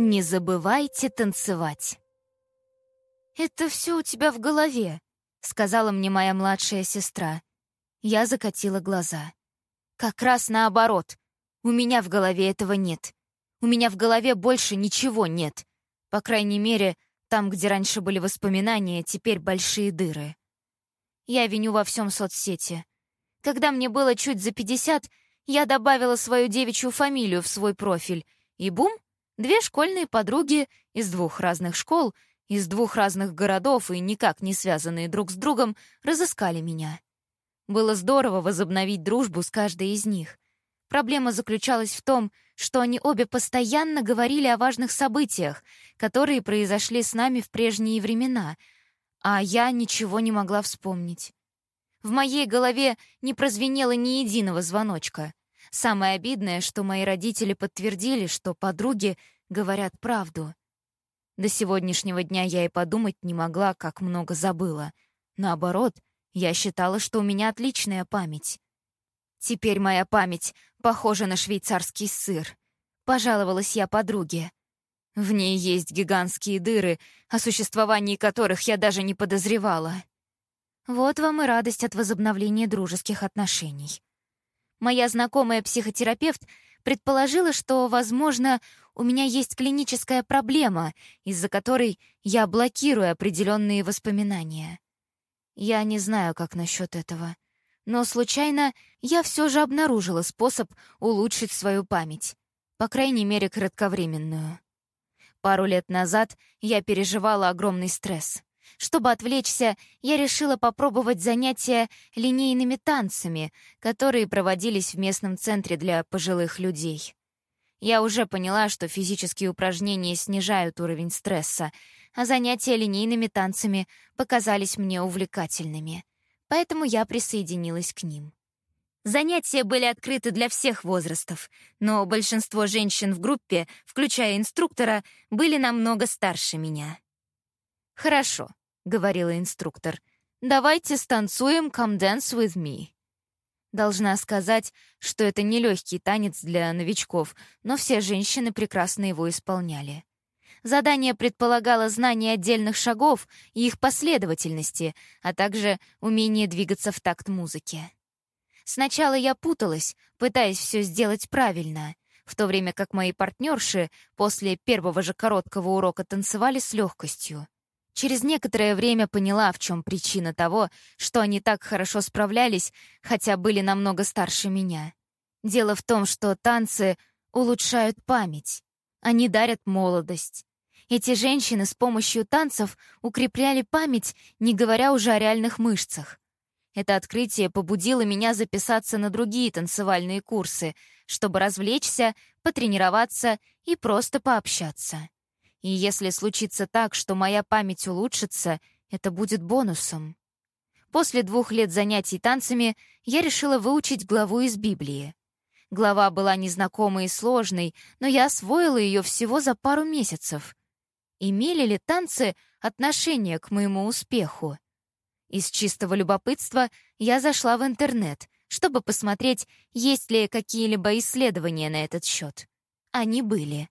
Не забывайте танцевать. «Это все у тебя в голове», — сказала мне моя младшая сестра. Я закатила глаза. «Как раз наоборот. У меня в голове этого нет. У меня в голове больше ничего нет. По крайней мере, там, где раньше были воспоминания, теперь большие дыры. Я виню во всем соцсети. Когда мне было чуть за 50, я добавила свою девичью фамилию в свой профиль, и бум, две школьные подруги из двух разных школ, из двух разных городов и никак не связанные друг с другом, разыскали меня. Было здорово возобновить дружбу с каждой из них. Проблема заключалась в том, что они обе постоянно говорили о важных событиях, которые произошли с нами в прежние времена, а я ничего не могла вспомнить. В моей голове не прозвенело ни единого звоночка. Самое обидное, что мои родители подтвердили, что подруги говорят правду. До сегодняшнего дня я и подумать не могла, как много забыла. Наоборот, я считала, что у меня отличная память. Теперь моя память похожа на швейцарский сыр. Пожаловалась я подруге. В ней есть гигантские дыры, о существовании которых я даже не подозревала. Вот вам и радость от возобновления дружеских отношений. Моя знакомая психотерапевт предположила, что, возможно, у меня есть клиническая проблема, из-за которой я блокирую определенные воспоминания. Я не знаю, как насчет этого. Но случайно я все же обнаружила способ улучшить свою память. По крайней мере, кратковременную. Пару лет назад я переживала огромный стресс. Чтобы отвлечься, я решила попробовать занятия линейными танцами, которые проводились в местном центре для пожилых людей. Я уже поняла, что физические упражнения снижают уровень стресса, а занятия линейными танцами показались мне увлекательными. Поэтому я присоединилась к ним. Занятия были открыты для всех возрастов, но большинство женщин в группе, включая инструктора, были намного старше меня. «Хорошо», — говорила инструктор, — «давайте станцуем «Come Dance With Me». Должна сказать, что это нелегкий танец для новичков, но все женщины прекрасно его исполняли. Задание предполагало знание отдельных шагов и их последовательности, а также умение двигаться в такт музыки. Сначала я путалась, пытаясь все сделать правильно, в то время как мои партнерши после первого же короткого урока танцевали с легкостью. Через некоторое время поняла, в чем причина того, что они так хорошо справлялись, хотя были намного старше меня. Дело в том, что танцы улучшают память. Они дарят молодость. Эти женщины с помощью танцев укрепляли память, не говоря уже о реальных мышцах. Это открытие побудило меня записаться на другие танцевальные курсы, чтобы развлечься, потренироваться и просто пообщаться. И если случится так, что моя память улучшится, это будет бонусом. После двух лет занятий танцами я решила выучить главу из Библии. Глава была незнакомой и сложной, но я освоила ее всего за пару месяцев. Имели ли танцы отношение к моему успеху? Из чистого любопытства я зашла в интернет, чтобы посмотреть, есть ли какие-либо исследования на этот счет. Они были.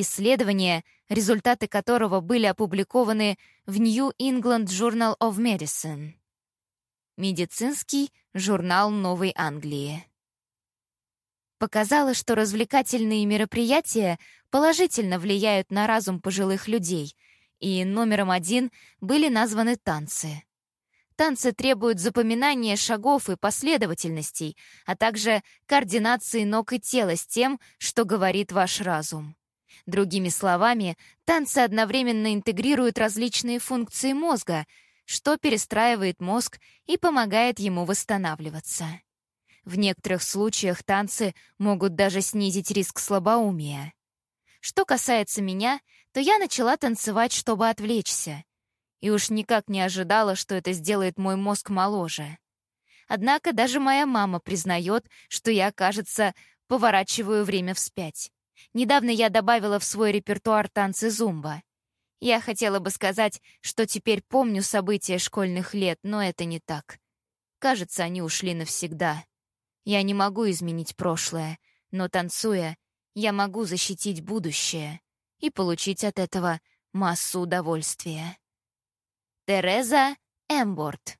Исследование, результаты которого были опубликованы в New England Journal of Medicine. Медицинский журнал Новой Англии. Показало, что развлекательные мероприятия положительно влияют на разум пожилых людей, и номером один были названы танцы. Танцы требуют запоминания шагов и последовательностей, а также координации ног и тела с тем, что говорит ваш разум. Другими словами, танцы одновременно интегрируют различные функции мозга, что перестраивает мозг и помогает ему восстанавливаться. В некоторых случаях танцы могут даже снизить риск слабоумия. Что касается меня, то я начала танцевать, чтобы отвлечься. И уж никак не ожидала, что это сделает мой мозг моложе. Однако даже моя мама признает, что я, кажется, поворачиваю время вспять. Недавно я добавила в свой репертуар танцы зумба. Я хотела бы сказать, что теперь помню события школьных лет, но это не так. Кажется, они ушли навсегда. Я не могу изменить прошлое, но танцуя, я могу защитить будущее. и получить от этого массу удовольствия. Тереза Эмборд